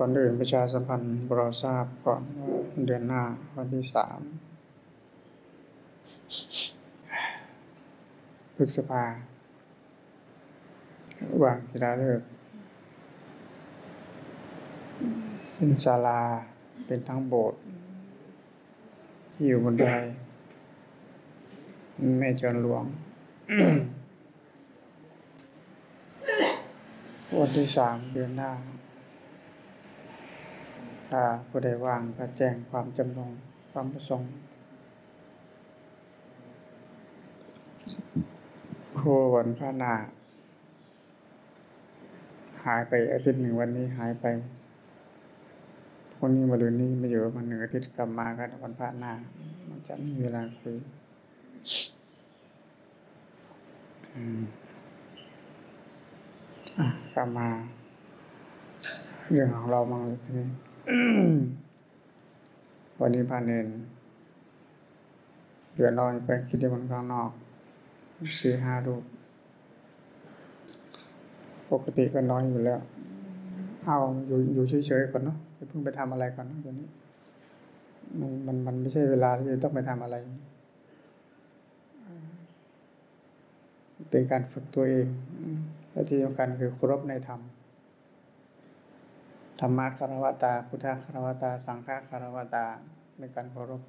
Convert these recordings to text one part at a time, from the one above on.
ก่อนอื่นประชาสัมพันธ์บรอทราบก่อนว่าเดือนหน้าวันที่สามพฤษภาวางกีฬาเลิกษ์เป็นศาลาเป็นทั้งโบสถ์ที่อยู่บนไดแม่จวนหลวง วันที่สามเดือนหน้า ถ้าผู้ใดว่างก็แจ้งความจำนงความประสงค์โควันพระนาหายไปอาทิตย์หนึ่งวันนี้หายไปพรุ่งนี้มาลืนนี้มาอยู่มาหนึ่งอาทิตย์กลับมากันวันพระนามันจะมีเวลาคุยกลับมา เรื่องของเรามั่งทีนี้ วันนี้พาเนนเดือดร้อนไปคิดที่มันข้างนอกสี่ห้ารูป ปกติก็น้อยอยู่แล้ว เอาอยู่อยู่เฉยๆก่อนเนาะอย่าเพิ่งไปทำอะไรก่อนเนอะเดี๋ยวนี้มันมันมันไม่ใช่เวลาที่จะต้องไปทำอะไร เป็นการฝึกตัวเองและที่สำคัญคือเคารพในธรรม ธรรมะคารวตา พุทธคารวตา สังฆคารวตาในการเคารพ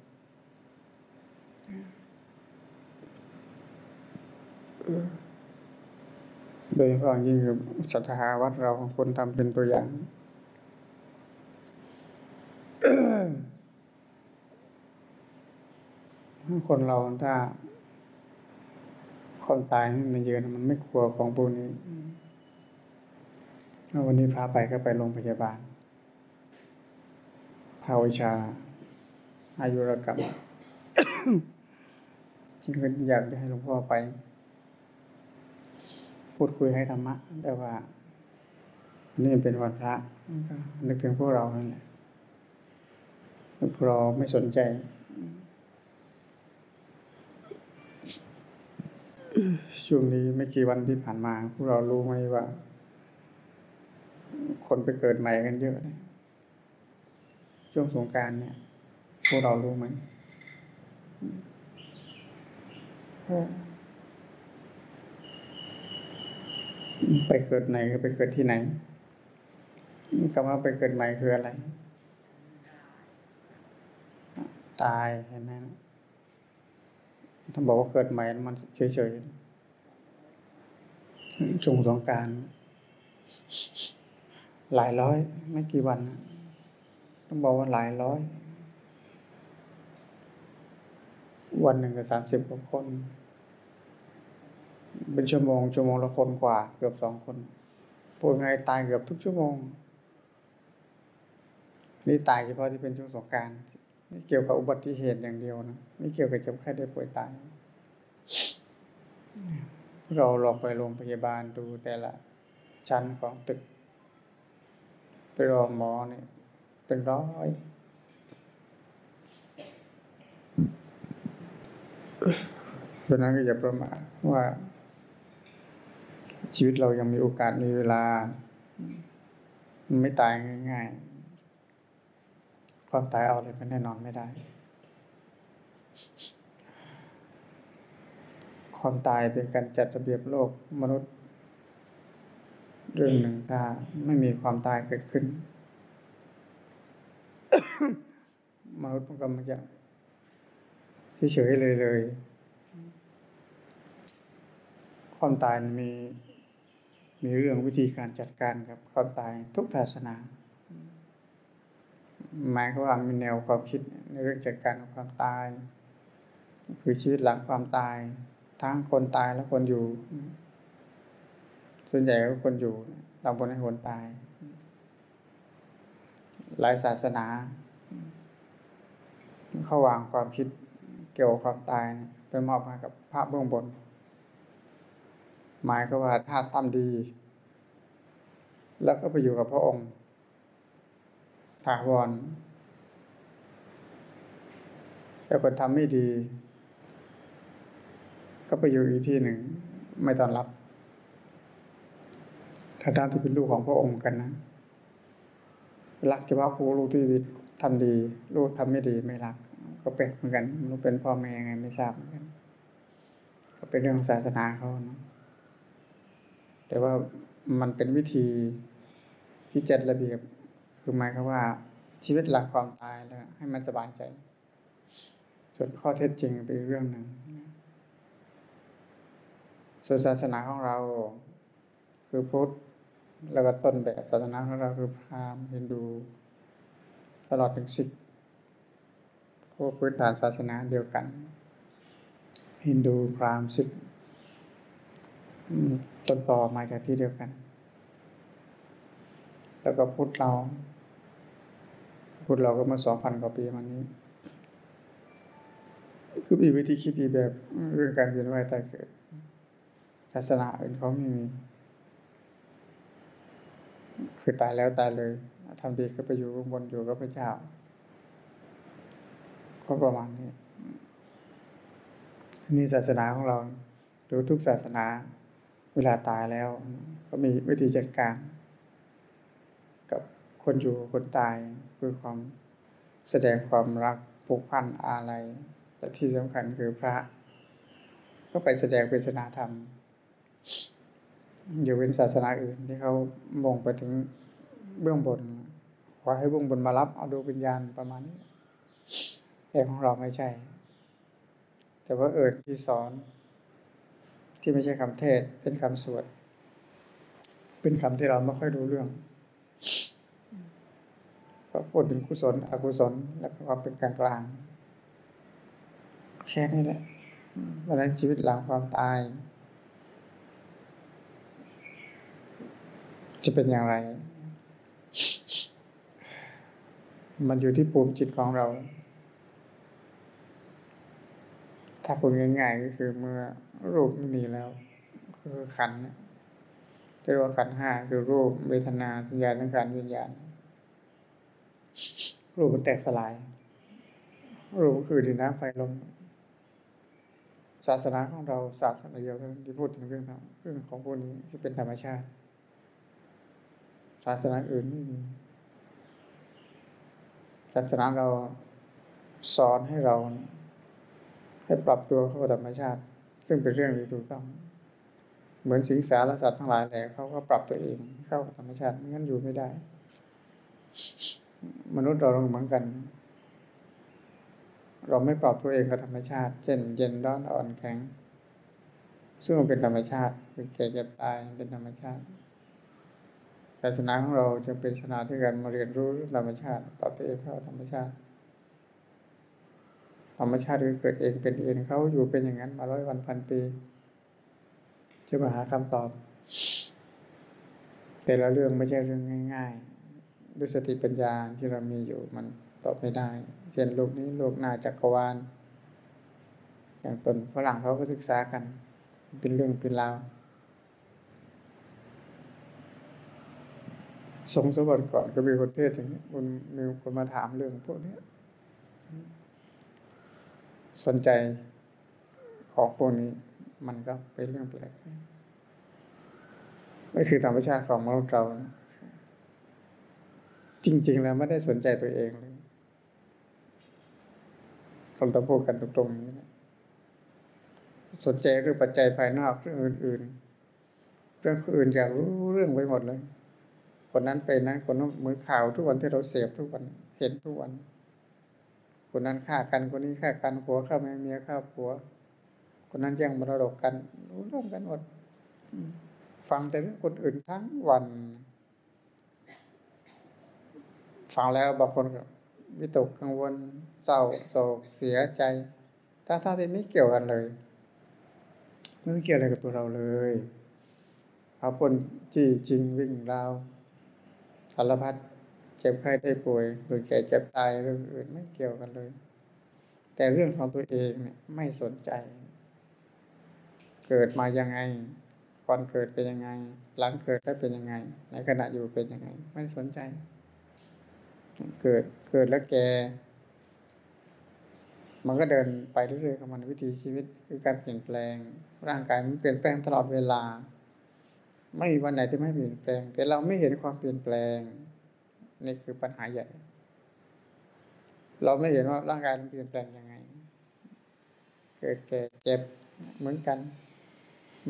โดยเฉพาะอย่างยิ่งคือศรัทธาวัดเราคนทำเป็นตัวอย่างคนเราถ้าคนตายไม่มาเยือนมันไม่กลัวของพวกนี้ถ้า วันนี้พาไปก็ไปโรงพยาบาล ภาวิชา อายุรกรรมจริงๆอยากจะให้หลวงพ่อไป พูดคุยให้ธรรมะ แต่ว่าวันนี่เป็นวันพระก็นึกถึงพวกเรานั่นแหละพวกเราไม่สนใจ ช่วงนี้ไม่กี่วันที่ผ่านมา พวกเรารู้ไหมว่า คนไปเกิดใหม่กันเยอะเลยช่วงสงการเนี่ย พวกเรารู้ไหมไปเกิดไหนไปเกิดที่ไหนคำว่าไปเกิดใหม่คืออะไร ตายเห็นไหมถ้าบอกว่าเกิดใหม่มันเฉยๆช่วงสงการ หลายร้อย ไม่กี่วัน ต้องบอกว่าหลายร้อย วันหนึ่งก็สามสิบกว่าคน เป็นชั่วโมง ชั่วโมงละคนกว่า เกือบสองคนพูดไงตายเกือบทุกชั่วโมง นี่ตายเฉพาะที่เป็นช่วงสงการไม่เกี่ยวกับอุบัติเหตุอย่างเดียวนะไม่เกี่ยวกับเจ็บไข้ได้ป่วยตายเราลองไปโรงพยาบาลดูแต่ละชั้นของตึก รอหมอเนี่ย เป็นร้อย เพราะนั้นก็อย่าประมาทว่า ชีวิตเรายังมีโอกาสมีเวลา ไม่ตายง่ายๆ ความตายเอาอะไรไปแน่นอนไม่ได้ ความตายเป็นการจัดระเบียบโลกมนุษย์ เรื่องหนึ่งถ้าไม่มีความตายเกิดขึ้นมนุษย์มันก็มันจะเฉยๆเลยเลย ความตายมี มีเรื่องวิธีการจัดการกับความตายทุกศาสนาหมายความว่ามีแนวความคิดในเรื่องจัดการกับความตาย คือชีวิตหลังความตาย ทั้งคนตายและคนอยู่ ส่วนใหญ่ก็คนอยู่เราบนให้คนตาย หลายศาสนา เขาวางความคิดเกี่ยวกับความตายไปมอบให้กับพระเบื้องบน หมายก็ว่าถ้าทำดี แล้วก็ไปอยู่กับพระองค์ถาวรแต่คนทำไม่ดี ก็ไปอยู่อีกที่หนึ่ง ไม่ต้อนรับ ถ้าตามที่เป็นลูกของพระองค์กันนะรักเฉพาะครูลูกที่ทำดี ลูกทำไม่ดีไม่รัก ก็เป็นเหมือนกันลูกเป็นพ่อแม่ยังไงไม่ทราบเหมือนกันก็เป็นเรื่องศาสนาเขานะแต่ว่ามันเป็นวิธีที่จัดระเบียบคือหมายความว่าชีวิตหลังความตายแล้ว ให้มันสบายใจ ส่วนข้อเท็จจริงเป็นเรื่องหนึ่งส่วนศาสนาของเรา คือพุทธ แล้วก็ต้นแบบศาสนาของเราคือพราหมณ์ฮินดู ตลอดถึงสิกพวกพื้นฐานศาสนาเดียวกัน ฮินดูพราหมณ์สิกต้นต่อมาจากที่เดียวกัน แล้วก็พุทธเรา พุทธเราก็มาสองพันกว่าปีมานี้คือมีวิธีคิดดีแบบเรื่องการเวียนว่ายตายเกิดศาสนาอื่นเขาไม่มี คือตายแล้วตายเลยทำดีก็ไปอยู่ข้างบนอยู่กับพระเจ้าก็ประมาณนี้นี่ศาสนาของเราหรือทุกศาสนา เวลาตายแล้ว ก็มีวิธีจัดการ กับคนอยู่คนตายคือความแสดงความรักผูกพันอะไรและที่สำคัญคือพระ ก็ไปแสดงเป็นศาสนาธรรม อยู่เป็นศาสนาอื่นที่เขามองไปถึงเบื้องบน ขอให้เบื้องบนมารับเอาดูวิญญาณประมาณนี้แต่ของเราไม่ใช่ แต่ว่าเอิดที่สอน ที่ไม่ใช่คำเทศเป็นคำสวด เป็นคำที่เราไม่ค่อยรู้เรื่องก็พูดถึงกุศลอกุศลและความเป็นกลางกลางแค่นี้แหละเพราะนั้นชีวิตหลังความตาย จะเป็นอย่างไร มันอยู่ที่ภูมิจิตของเรา ถ้าพูดง่ายๆก็คือเมื่อรูปไม่มีแล้ว คือขันจะเรียกว่าขันห้าคือรูปเวทนาสัญญาทั้งการวิญญาณ รูปมันแตกสลาย รูปก็คือดินน้ำไฟลมศาสนาของเราศาสนาเดียวกันที่พูดถึงเรื่องเรื่องของพวกนี้ที่เป็นธรรมชาติ ศาสนาอื่นไม่มีศาสนาเราสอนให้เรา ให้ปรับตัวเข้ากับธรรมชาติ ซึ่งเป็นเรื่องที่ถูกต้อง เหมือนสิงสารสัตว์ทั้งหลายแหละเขาก็ปรับตัวเองเข้ากับธรรมชาติไม่งั้นอยู่ไม่ได้ มนุษย์เราเหมือนกัน เราไม่ปรับตัวเองกับธรรมชาติ เช่น เย็นร้อนอ่อนแข็ง ซึ่งมันเป็นธรรมชาติคือแก่เจ็บตายเป็นธรรมชาติ ศาสนาของเราจะเป็นศาสนาที่การมาเรียนรู้ธรรมชาติปรับตัวเองเข้าธรรมชาติ ธรรมชาติคือเกิดเองเป็นเองเขาอยู่เป็นอย่างนั้นมาร้อยวันพันปี จะมาหาคำตอบ แต่ละเรื่องไม่ใช่เรื่องง่ายๆ ด้วยสติปัญญาที่เรามีอยู่มันตอบไม่ได้ เช่นโลกนี้โลกหน้าจักรวาลอย่างตนฝรั่งเขาก็ศึกษากัน เป็นเรื่องเป็นราว สงสมบัติก่อนก็มีคนเทศอย่างนี้คนมีคนมาถามเรื่องพวกนี้สนใจของพวกนี้มันก็เป็นเรื่องแปลกไม่คือธรรมชาติของมนุษย์เรา จริง ๆ แล้วไม่ได้สนใจตัวเองเลยคนต้อพูดกันตรงๆนี้สนใจเรื่องปัจจัยภายนอกเรื่องอื่น ๆ เรื่องอื่นอยากรู้เรื่องไปหมดเลย คนนั้นเป็นนั้นคนนั้นเหมือนข่าวทุกวันที่เราเสพทุกวันเห็นทุกวัน คนนั้นฆ่ากันคนนี้ฆ่ากันผัวฆ่าแม่เมียฆ่าผัว คนนั้นแย่งมรดกกันรู้เรื่องกันหมดฟังแต่เรื่องคนอื่นทั้งวันฟังแล้วบางคนก็วิตกกังวลเศร้าโศกเสียใจทั้งๆที่ไม่เกี่ยวกันเลยไม่เกี่ยวอะไรกับตัวเราเลยเอาคนจี้จริงวิ่งราวารพัดเจ็บไข้ได้ป่วยหรือแก่เจ็บตายเรื่องอื่นไม่เกี่ยวกันเลย แต่เรื่องของตัวเองเนี่ยไม่สนใจ เกิดมายังไงก่อนเกิดเป็นยังไง หลังเกิดได้เป็นยังไง ในขณะอยู่เป็นยังไง ไม่สนใจ เกิดเกิดแล้วแก่มันก็เดินไปเรื่อยๆของมันวิถีชีวิตคือการเปลี่ยนแปลง ร่างกายมันเปลี่ยนแปลงตลอดเวลา ไม่มีวันไหนที่ไม่เปลี่ยนแปลง แต่เราไม่เห็นความเปลี่ยนแปลง นี่คือปัญหาใหญ่ เราไม่เห็นว่าร่างกายมันเปลี่ยนแปลงยังไง เกิดแก่เจ็บเหมือนกัน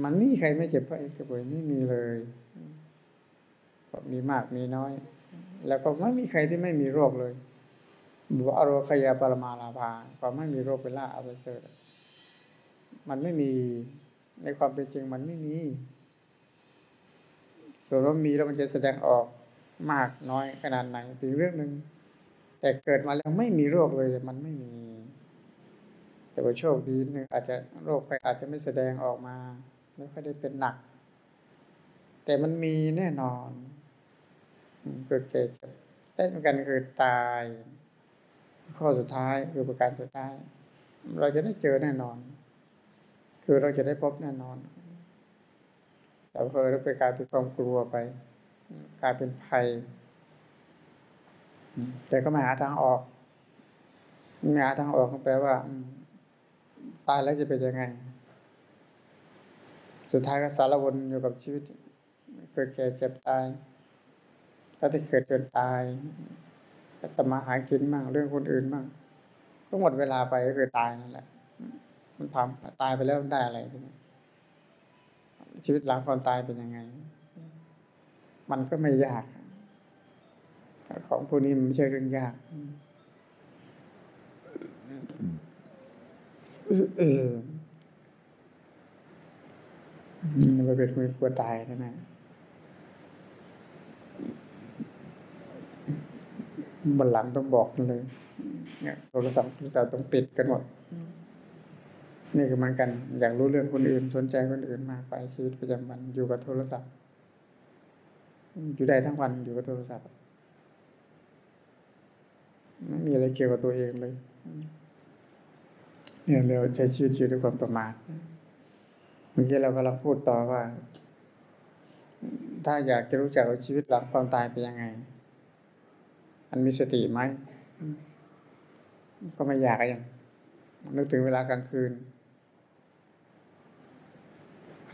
มันไม่ใครไม่เจ็บเพราะเอกป่วยไม่มีเลยมีมากมีน้อย แล้วก็ไม่มีใครที่ไม่มีโรคเลยบวอโรคยาปรมาลาภาความไม่มีโรคเป็นล่าอาเสดมันไม่มีในความเป็นจริงมันไม่มี ส่วนว่ามีแล้วมันจะแสดงออกมากน้อยขนาดไหนเป็นเรื่องหนึ่งแต่เกิดมาแล้วไม่มีโรคเลยมันไม่มี แต่ว่าโชคดีนึงอาจจะโรคไปอาจจะไม่แสดงออกมาไม่ค่อยได้เป็นหนัก แต่มันมีแน่นอนเกิดเจ็บได้เหมือนกันคือตาย ข้อสุดท้ายคือประการสุดท้าย เราจะได้เจอแน่นอน คือเราจะได้พบแน่นอน แต่เพอไปกลายเป็นความกลัวไป กลายเป็นภัย แต่ก็ม่หาทางออกม่หาทางออกแปลว่าตายแล้วจะเป็นยังไง สุดท้ายก็สารวนอยู่กับชีวิต เกิดแก่เจ็บตายถ้าที่เกิดจนตายก็จะมาหากินบ้างเรื่องคนอื่นบ้างก็หมดเวลาไปก็คือตายนั่นแหละ มันทำตายไปแล้วมันได้อะไร ชีวิตหลังความตายเป็นยังไง มันก็ไม่ยาก ของพวกนี้มันไม่ใช่เรื่องยากมันเป็นมือกลัวตายนะนะบันหลังต้องบอกเลย เนี่ยโทรศัพท์โทรศัพท์ต้องปิดกันหมด นี่คือมันกัน อยากรู้เรื่องคนอื่นสนใจคนอื่นมากไปชีวิตประจำวันอยู่กับโทรศัพท์ อยู่ได้ทั้งวันอยู่กับโทรศัพท์ไม่มีอะไรเกี่ยวกับตัวเองเลยเนี่ยเราใช้ชีวิตอยู่ด้วยความประมาทเมื่อกี้เรากำลังพูดต่อว่า ถ้าอยากจะรู้จักชีวิตหลังความตายเป็นยังไงมันมีสติไหมก็ไม่อยากอย่างนึกถึงเวลากลางคืน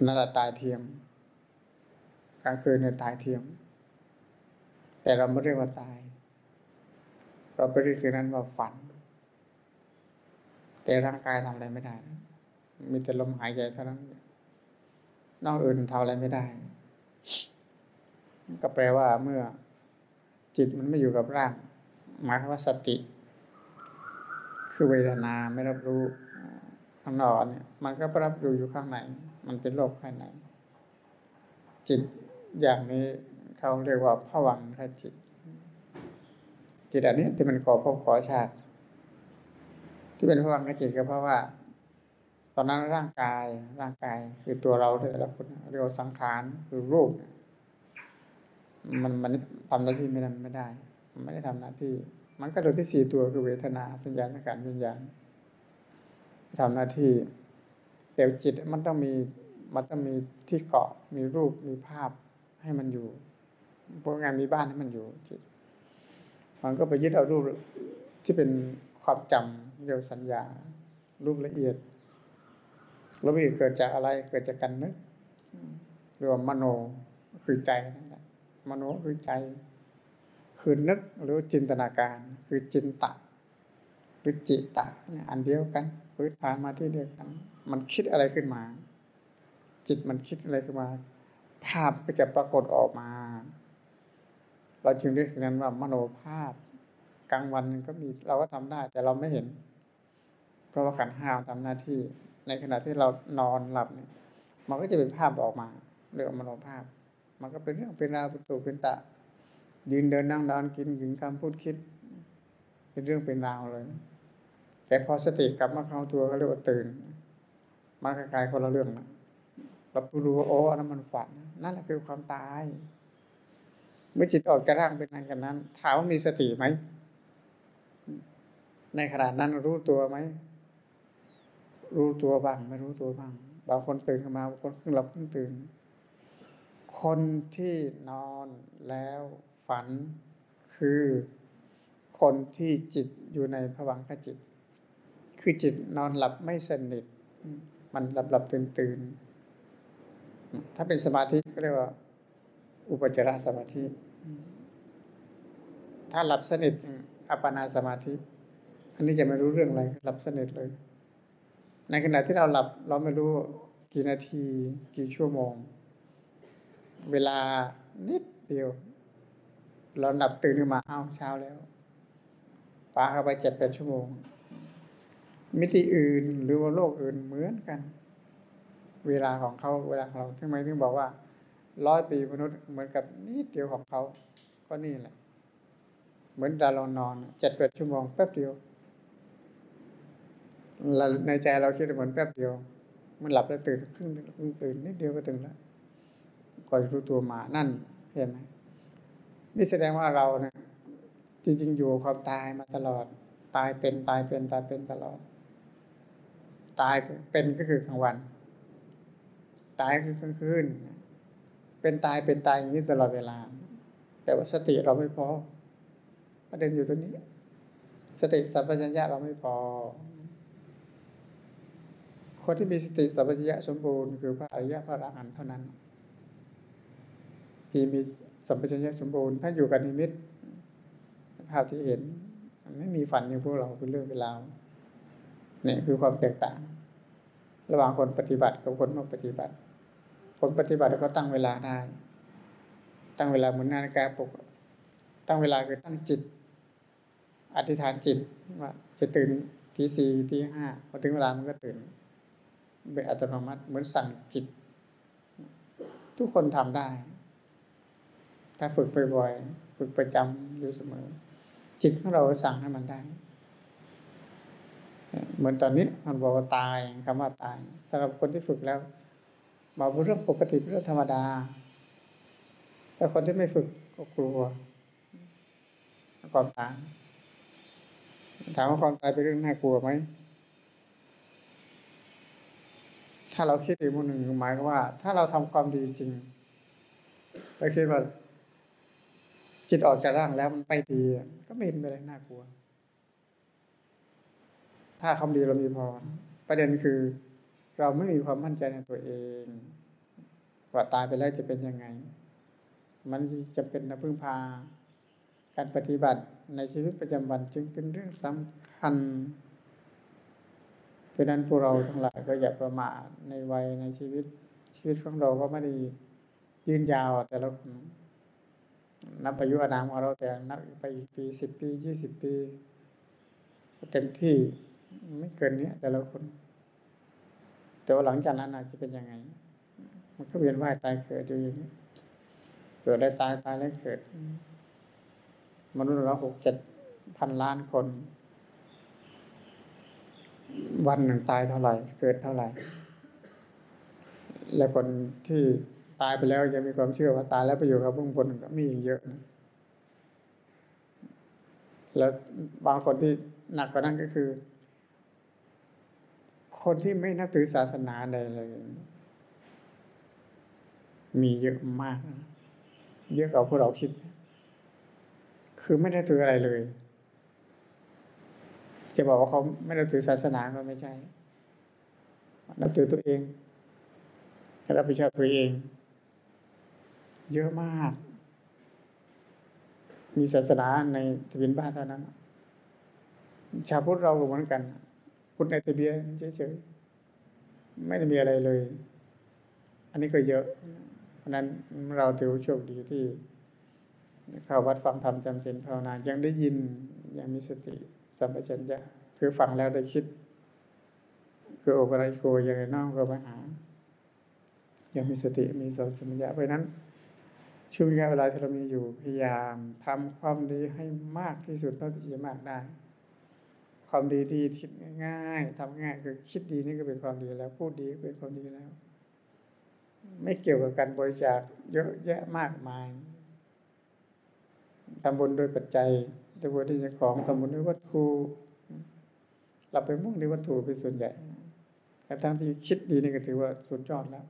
นั่นแหละตายเทียมกลางคืนเนี่ยตายเทียม แต่เราไม่เรียกว่าตาย เราไปเรียกสิ่งนั้นว่าฝัน แต่ร่างกายทำอะไรไม่ได้ มีแต่ลมหายใจเท่านั้น นอกอื่นทำอะไรไม่ได้ ก็แปลว่าเมื่อ จิตมันไม่อยู่กับร่างหมายว่าสติ คือเวทนาไม่รับรู้ข้างนอกเนี่ย มันก็รับรู้อยู่ข้างใน มันเป็นโลกภายในจิตอย่างนี้เขาเรียกว่าผวังคจิต จิตอันนี้ที่มันก่อพก่อชาติ ที่เป็นผวังคจิตก็เพราะว่า ตอนนั้นร่างกายร่างกายคือตัวเราแต่ละคนเรียกว่าสังขารคือรูปมันมันทำหน้าที่ไม่ได้ไม่ได้ มันไม่ได้ทำหน้าที่ มันก็โดยที่สี่ตัวคือเวทนาสัญญาณการวิญญาณทำหน้าที่ แต่จิตมันต้องมีมันต้องมีที่เกาะมีรูปมีภาพให้มันอยู่พวกงานมีบ้านให้มันอยู่จิตมันก็ไปยึดเอารูปที่เป็นความจำเรียกสัญญา รูปละเอียดรูปละเอียดเกิดจากอะไรเกิดจากการนึกเรียกว่ามโนคือใจนั่นแหละมโนคือใจ คือนึกหรือจินตนาการ คือจินตะหรือจิตตะอันเดียวกันพื้นฐานมาที่เดียวกัน มันคิดอะไรขึ้นมา จิตมันคิดอะไรขึ้นมา ภาพก็จะปรากฏออกมา เราจึงเรียกสิ่งนั้นว่ามโนภาพ กลางวันก็มีเราก็ทำได้ แต่เราไม่เห็น เพราะว่าขันห้าวทำหน้าที่ ในขณะที่เรานอนหลับเนี่ย มันก็จะเป็นภาพออกมาเรียกว่ามโนภาพ มันก็เป็นเรื่องเป็นราวเป็นตัวเป็นตะยืนเดินนั่งนอนกินกินคำพูดคิด เป็นเรื่องเป็นราวเลย แต่พอสติกลับมาเข้าตัวก็เรียกว่าตื่น มันคล้ายคนละเรื่องนะเรารู้ว่าโอ้นั่นมันฝัน นั่นแหละคือความตาย เมื่อจิตออกจากร่างเป็นนั้นกันนั้นถามว่ามีสติไหม ในขณะนั้นรู้ตัวไหม รู้ตัวบ้างไม่รู้ตัวบ้าง บางคนตื่นขึ้นมาบางคนเพิ่งหลับเพิ่งตื่น คนที่นอนแล้วฝันคือคนที่จิตอยู่ในผวังขจิต คือจิตนอนหลับไม่สนิท มันหลับหลับตื่นตื่นถ้าเป็นสมาธิก็เรียกว่า อุปจารสมาธิ ถ้าหลับสนิทอัปปนาสมาธิ อันนี้จะไม่รู้เรื่องอะไรหลับสนิทเลย ในขณะที่เราหลับเราไม่รู้กี่นาที กี่ชั่วโมง เวลานิดเดียว เราหลับตื่นขึ้นมาอ้าวเช้าแล้วปาเข้าไปเจ็ดเป็นชั่วโมง มิติอื่นหรือว่าโลกอื่นเหมือนกัน เวลาของเขาเวลาของเราทำไมถึงบอกว่าร้อยปีมนุษย์เหมือนกับนิดเดียวของเขา ก็นี่แหละ เหมือนดาเรานอนเจ็ดแปดชั่วโมงแป๊บเดียวในใจเราคิดเหมือนแป๊บเดียว มันหลับแล้วตื่นครึ่งตื่นนิดเดียวก็ตื่นแล้วก่อนรู้ตัวมานั่นเห็นไหมนี่แสดงว่าเราเนี่ยจริงๆอยู่ความตายมาตลอด ตายเป็นตายเป็นตายเป็นตลอด ตายเป็นก็คือกลางวัน ตายคือกลางคืน เป็นตายเป็นตายอย่างนี้ตลอดเวลา แต่ว่าสติเราไม่พอประเด็นอยู่ตรงนี้ สติสัมปชัญญะเราไม่พอ คนที่มีสติสัมปชัญญะสมบูรณ์คือพระอริยะพระอรหันต์เท่านั้น ที่มีสัมปชัญญะสมบูรณ์ถ้าอยู่กับนิมิตภาพที่เห็นมันไม่มีฝันอย่างพวกเราเป็นเรื่องเป็นราว นี่คือความแตกต่าง ระหว่างคนปฏิบัติกับคนไม่ปฏิบัติ คนปฏิบัติก็ตั้งเวลาได้ ตั้งเวลาเหมือนนาฬิกาปลุกตั้งเวลาคือตั้งจิต อธิษฐานจิตว่าจะตื่นทีสี่ทีห้าพอถึงเวลามันก็ตื่นเป็นอัตโนมัติเหมือนสั่งจิต ทุกคนทำได้ ถ้าฝึกบ่อยๆฝึกประจำอยู่เสมอ จิตของเราสั่งให้มันได้ เหมือนตอนนี้มันบอกว่าตายคำว่าตายสำหรับคนที่ฝึกแล้วบอกเป็นเรื่องปกติเป็นเรื่องธรรมดา แต่คนที่ไม่ฝึกก็กลัวความตายถามว่าความตายเป็นเรื่องน่ากลัวไหมถ้าเราคิดอีกมุมหนึ่งหมายว่า ถ้าเราทำความดีจริงเราคิดว่าจิตออกจากร่างแล้วมันไปดีก็ไม่เห็นอะไรน่ากลัว ถ้าความดีเรามีพอ ประเด็นคือ เราไม่มีความมั่นใจในตัวเองว่าตายไปแล้วจะเป็นยังไง มันจะเป็นนพึ่งพา การปฏิบัติในชีวิตประจำวันจึงเป็นเรื่องสำคัญเพราะนั้นพวกเราทั้งหลายก็อย่าประมาทในวัยในชีวิตชีวิตของเราก็ไม่ได้ยืนยาวแต่ละคนนับอายุอานามของเราแต่นับไปอีกปีสิบปียี่สิบปี เต็มที่ ไม่เกินนี้แต่ละคน แต่ว่าหลังจากนั้นอาจจะเป็นยังไง มันก็เวียนว่ายตายเกิดอยู่อย่างนี้เกิดได้ตายตายแล้วเกิด มนุษย์เราหกเจ็ดพันล้านคน วันหนึ่งตายเท่าไหร่ เกิดเท่าไหร่ และคนที่ตายไปแล้วยังมีความเชื่อว่าตายแล้วไปอยู่กับเบื้องบนก็มีอีกเยอะนะแล้วบางคนที่หนักกว่านั้นก็คือ คนที่ไม่นับถือศาสนาใดเลย มีเยอะมาก เยอะกว่าพวกเราคิด คือไม่ได้ถืออะไรเลย จะบอกว่าเขาไม่ได้ถือศาสนาก็ไม่ใช่นับถือตัวเองรับผิดชอบตัวเอง เยอะมาก มีศาสนาในทะเบียนบ้านเท่านั้น ชาวพุทธเราก็เหมือนกัน พุทธในทะเบียนเฉยๆไม่ได้มีอะไรเลย อันนี้ก็เยอะ เพราะนั้นเราถือโชคดีที่เข้าวัดฟังธรรมจำเจนภาวนายังได้ยินยังมีสติสัมปชัญญะคือฟังแล้วได้คิด คือโอปราโกยังไงน้องก็มาหา ยังมีสติมีสัมปชัญญะเพราะนั้นช่วงเวลาที่เรามีอยู่พยายามทำความดีให้มากที่สุดเท่าที่จะมากได้ ความดีดีคิดง่ายๆทำง่ายคือคิดดีนี่ก็เป็นความดีแล้ว พูดดีก็เป็นความดีแล้ว ไม่เกี่ยวกับการบริจาคเยอะแยะมากมายทำบุญโดยปัจจัยทำบุญด้วยของทำบุญด้วยวัตถุเราไปมุ่งในวัตถุเป็นส่วนใหญ่แต่ทั้งที่คิดดีนี่ก็ถือว่าสุดยอดแล้ว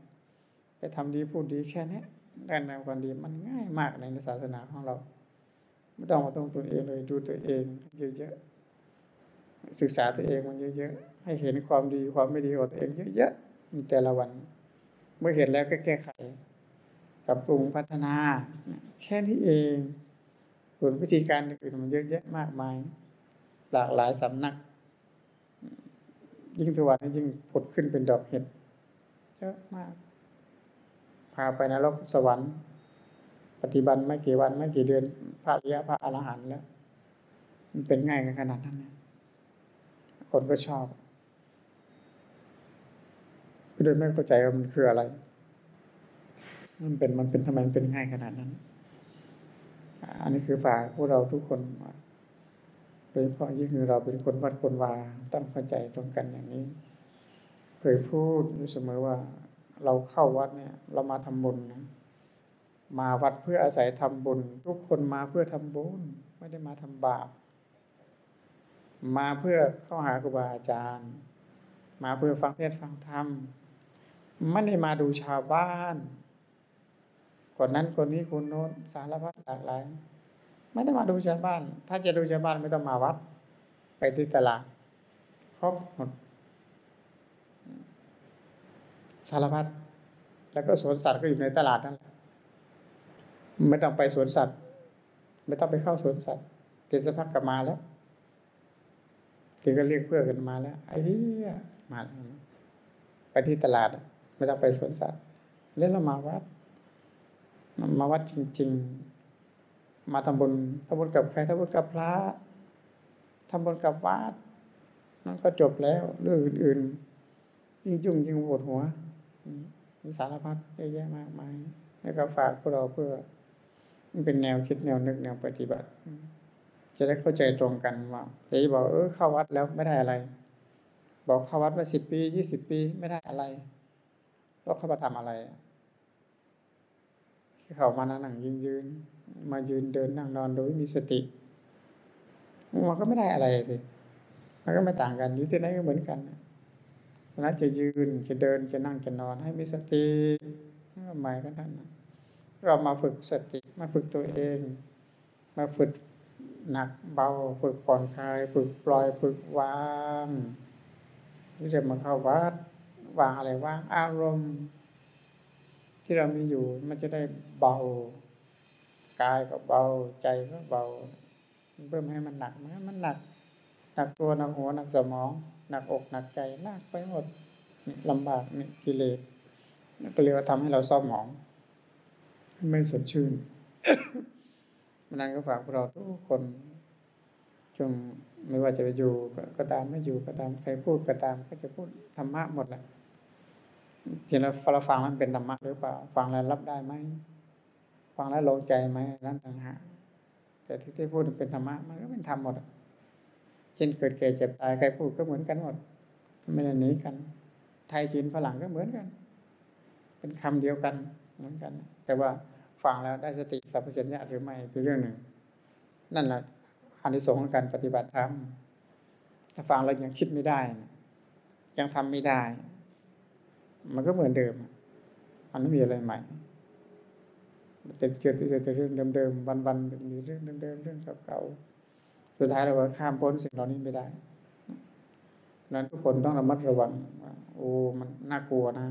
ไปทำดีพูดดีแค่นี้การทำความดีมันง่ายมากในศาสนาของเรา ไม่ต้องมาต้องตัวเองเลยดูตัวเองเยอะๆ ศึกษาตัวเองมันเยอะๆ ให้เห็นความดีความไม่ดีของตัวเองเยอะๆแต่ละวัน เมื่อเห็นแล้วก็แก้ไขปรับปรุงพัฒนา แค่นี้เองส่วนวิธีการอื่นๆมันเยอะแยะมากมาย หลากหลายสำนัก ยิ่งทุกวันนี้ยิ่งผดขึ้นเป็นดอกเห็ดเยอะมาก พาไปนรกสวรรค์ ปฏิบัติไม่กี่วันไม่กี่เดือนพระรยะพระอรหันต์แล้ว มันเป็นง่ายกันขนาดนั้นเนี่ย คนก็ชอบก็โดยไม่เข้าใจว่ามันคืออะไร มันเป็นมันเป็นทำไมมันเป็นง่ายขนาดนั้น อันนี้คือฝากพวกเราทุกคนโดยเฉพาะยิ่งคือเราเป็นคนวัดคนวาต้องเข้าใจตรงกันอย่างนี้ เคยพูดอยู่เสมอว่า เราเข้าวัดเนี่ย เรามาทำบุญนะมาวัดเพื่ออาศัยทำบุญ ทุกคนมาเพื่อทำบุญ ไม่ได้มาทำบาป มาเพื่อเข้าหาครูบาอาจารย์ มาเพื่อฟังเทศฟังธรรมไม่ได้มาดูชาวบ้านคนนั้นคนนี้คนโน้นสารพัดหลากหลายไม่ได้มาดูชาวบ้าน ถ้าจะดูชาวบ้านไม่ต้องมาวัด ไปที่ตลาดครบหมดสารพัดแล้วก็สวนสัตว์ก็อยู่ในตลาดนั่นแหละไม่ต้องไปสวนสัตว์ ไม่ต้องไปเข้าสวนสัตว์เดี๋ยวสักพักกลับมาแล้ว เดี๋ยวก็เรียกเพื่อนกันมาแล้วไอ้เหี้ยมาไปที่ตลาดไม่ต้องไปสวนสัตว์เล่นเรามาวัด มาวัดจริง ๆ มาทำบุญทำบุญกับใครทำบุญกับพระทำบุญกับวัดนั่นก็จบแล้วเรื่องอื่น ๆ ยิ่งยุ่งยิ่งปวดหัวมีสารพัดเยอะแยะมากมายแล้วก็ฝากพวกเราเพื่อ มันเป็นแนวคิดแนวนึกแนวปฏิบัติ จะได้เข้าใจตรงกันว่าจะบอกเออเข้าวัดแล้วไม่ได้อะไร บอกเข้าวัดมาสิบปียี่สิบปีไม่ได้อะไรแล้วเข้ามาทำอะไรเขามานั่งยืนยืนมายืนเดินนั่งนอนโดยมีสติมันก็ไม่ได้อะไรเลยมันก็ไม่ต่างกันอยู่ที่ไหนก็เหมือนกันนั้นจะยืนจะเดินจะนั่งจะนอน ให้มีสติหมายกันนั้นเรามาฝึกสติ มาฝึกตัวเอง มาฝึก หนักเบาฝึกผ่อนคลายฝึกปล่อยฝึกวางที่จะมาเข้าวัดวางอะไรวางอารมณ์ ที่เรามีอยู่มันจะได้เบากายก็เบาใจก็เบาเพิ่มให้มันหนักมันมันหนักหนักตัวหนักหัวหนักสมองหนักอกหนักใจหนักไปหมดลำบากนี่กิเลสก็เรียกว่าทำให้เราเศร้าหมอง ไม่สดชื่น มันนั้นก็ฝากพวกเราทุกคนจงไม่ว่าจะไปอยู่ก็ตามไม่อยู่ก็ตามใครพูดก็ตาม ก็จะพูดธรรมะหมดแหละทีเราเราฟังแล้วเป็นธรรมะหรือเปล่า ฟังแล้วรับได้ไหมฟังแล้วลงใจไหมนั่นต่างหากแต่ที่ที่พูดเป็นธรรมะมันก็เป็นธรรมหมดเช่นเกิดแก่เจ็บตายใครพูดก็เหมือนกันหมดไม่ได้หนีกัน ไทยจีนฝรั่งก็เหมือนกัน เป็นคำเดียวกันเหมือนกัน แต่ว่า ฟังแล้วได้สติสัพพัญญะหรือไม่คือเรื่องหนึ่ง นั่นแหละอันที่สองของการปฏิบัติธรรมถ้าฟังแล้วยังคิดไม่ได้ ยังทำไม่ได้ มันก็เหมือนเดิมมันไม่มีอะไรใหม่เป็นเจอแต่เรื่องเดิมๆวันๆมีเรื่องเดิมๆเรื่องเก่าๆสุดท้ายเราก็ข้ามพ้นสิ่งเหล่านี้ไม่ได้นั้นทุกคนต้องระมัดระวังโอ้มันน่ากลัวนะ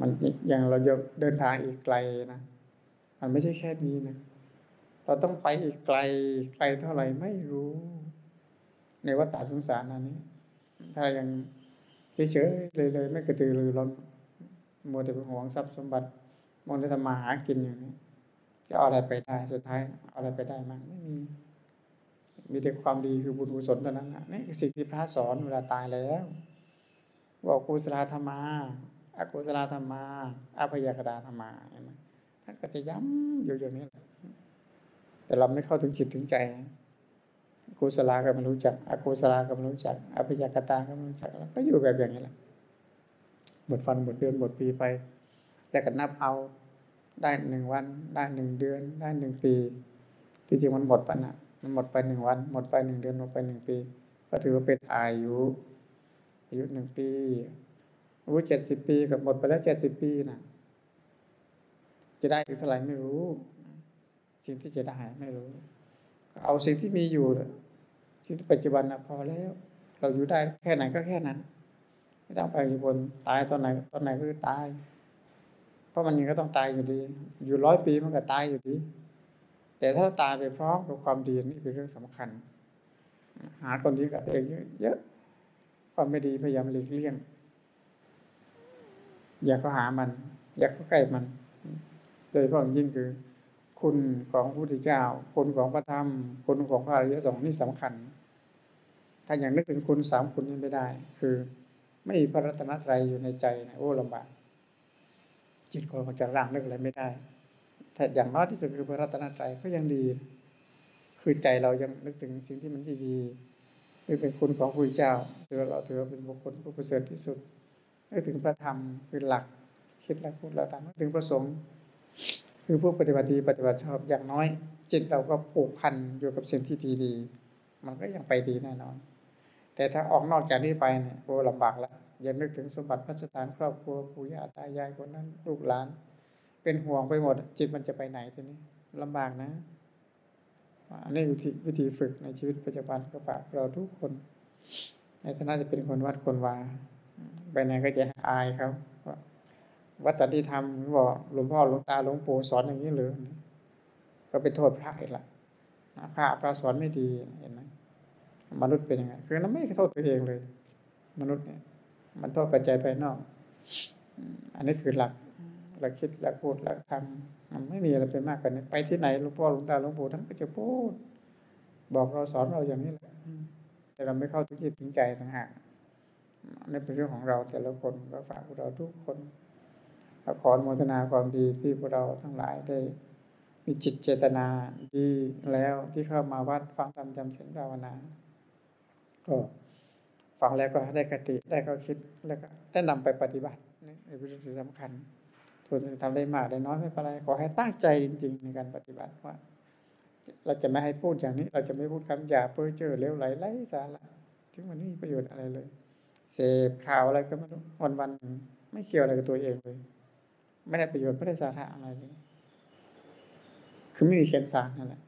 มันอย่างเราเดินทางอีกไกลนะมันไม่ใช่แค่นี้นะเราต้องไปอีกไกลไกลเท่าไหร่ไม่รู้ ในวัฏสงสารนั้นนี้ ถ้ายังเฉยๆเลยเลยไม่กระตือรือร้นมัวแต่ไปห่วงทรัพย์สมบัติมัวแต่ทำมาหากินอย่างนี้จะเอาอะไรไปได้สุดท้ายเอาอะไรไปได้มั้งไม่มี มีแต่ความดีคือบุญกุศลเท่านั้นนี่สิ่งที่พระสอนเวลาตายแล้วบอกกุศลธรรมา อกุศลธรรมาอภยกตาธรรมาเห็นไหมท่านก็จะย้ำอยู่อย่างนี้แหละแต่เราไม่เข้าถึงจิตถึงใจกุศลาก็ไม่รู้จักอกุศลาก็ไม่รู้จักอภิยากตาก็ไม่รู้จักแล้วก็อยู่แบบอย่างนี้แหละหมดฟันหมดเดือนหมดปีไป แต่ก็นับเอาได้หนึ่งวัน ได้หนึ่งเดือน ได้หนึ่งปีที่จริงมันหมดไปนะมันหมดไปหนึ่งวัน หมดไปหนึ่งเดือนหมดไปหนึ่งปี ก็ถือว่าเป็นอายุอายุหนึ่งปี อายุเจ็ดสิบปีกับหมดไปแล้วเจ็ดสิบปีนะจะได้ถึงเท่าไหร่ไม่รู้ สิ่งที่จะได้ไม่รู้ เอาสิ่งที่มีอยู่ชีวิตปัจจุบันนะพอแล้ว เราอยู่ได้แค่ไหนก็แค่นั้น ไม่ต้องไปอยู่บนตายตอนไหนตอนไหนก็ตาย เพราะมันยังก็ต้องตายอยู่ดี อยู่ร้อยปีมันก็ตายอยู่ดี แต่ถ้าตายไปพร้อมกับความดีนี่เป็นเรื่องสำคัญ หาคนดีกับเองเยอะๆความไม่ดีพยายามหลีกเลี่ยง อย่าเข้าหามัน อย่าเข้าใกล้มัน โดยเฉพาะยิ่งคือ คุณของพระพุทธเจ้า คุณของพระธรรม คุณของพระอริยสงฆ์นี่สำคัญ ถ้าอย่างนึกถึงคุณสามคุณนี้ไม่ได้ คือ ไม่มีพระรัตนตรัยอยู่ในใจนะโอ้ลำบากจิตคนมันจะร่างนึกอะไรไม่ได้แต่อย่างน้อยที่สุดคือพระรัตนตรัยก็ยังดี คือใจเรายังนึกถึงสิ่งที่มันดีๆนึกถึงคุณของพระพุทธเจ้าถือเราถือว่าเป็นบุคคลผู้ประเสริฐที่สุด นึกถึงพระธรรมคือหลัก คิดและพูดและทำนึกถึงพระสงฆ์คือผู้ปฏิบัติดีปฏิบัติชอบอย่างน้อย จิตเราก็ผูกพันอยู่กับสิ่งที่ดีๆมันก็ยังไปดีแน่นอน แต่ถ้าออกนอกจากนี้ไปเนี่ยโอ้ลำบากแล้วอย่านึกถึงสมบัติพัสถานครอบครัวปู่ย่าตายายคนนั้นลูกหลาน เป็นห่วงไปหมด จิตมันจะไปไหนทีนี้ลำบากนะ อันนี้วิธีวิธีฝึกในชีวิตปัจจุบันก็ฝากเราทุกคน ในฐานะจะเป็นคนวัดคนวา ไปไหนก็จะอายเขาวัดสันติธรรมบอกหลวงพ่อหลวงตาหลวงปู่สอนอย่างนี้หรือก็ไปโทษพระอีกละพระพระสอนไม่ดีเห็นไหมมนุษย์เป็นยังไงคือเราไม่โทษตัวเองเลย มนุษย์เนี่ย มันโทษปัจจัยภายนอก อันนี้คือหลักหลักคิดหลักพูดหลักทำมันไม่มีอะไรเป็นมากกว่านี้ไปที่ไหนหลวงพ่อหลวงตาหลวงปู่ท่านก็จะพูด บอกเราสอนเราอย่างนี้แหละแต่เราไม่เข้าถึงจิตถึงใจต่างหาก นี่เป็นเรื่องของเราแต่ละคนก็ฝากพวกเราทุกคนขออนุโมทนาความดีที่พวกเราทั้งหลายได้ มีจิตเจตนาดีแล้วที่เข้ามาวัดฟังธรรมจำศีลภาวนาก็ฟังแล้วก็ได้คติได้ข้อคิดแล้วก็ได้นำไปปฏิบัตินี่เป็นเรื่องที่สำคัญส่วนจะทำได้มากได้น้อยไม่เป็นไรขอให้ตั้งใจจริง ๆ ในการปฏิบัติว่า เราจะไม่ให้พูดอย่างนี้ เราจะไม่พูดคำหยาบเพ้อเจ้อเลวไหลไร้สาระถึงมันไม่มีประโยชน์อะไรเลย เสพข่าวอะไรก็ไม่รู้วันวันหนึ่งไม่เกี่ยวอะไรกับตัวเองเลย ไม่ได้ประโยชน์ไม่ได้สาระอะไรเลยคือไม่มีเขียนสารนั่นแหละ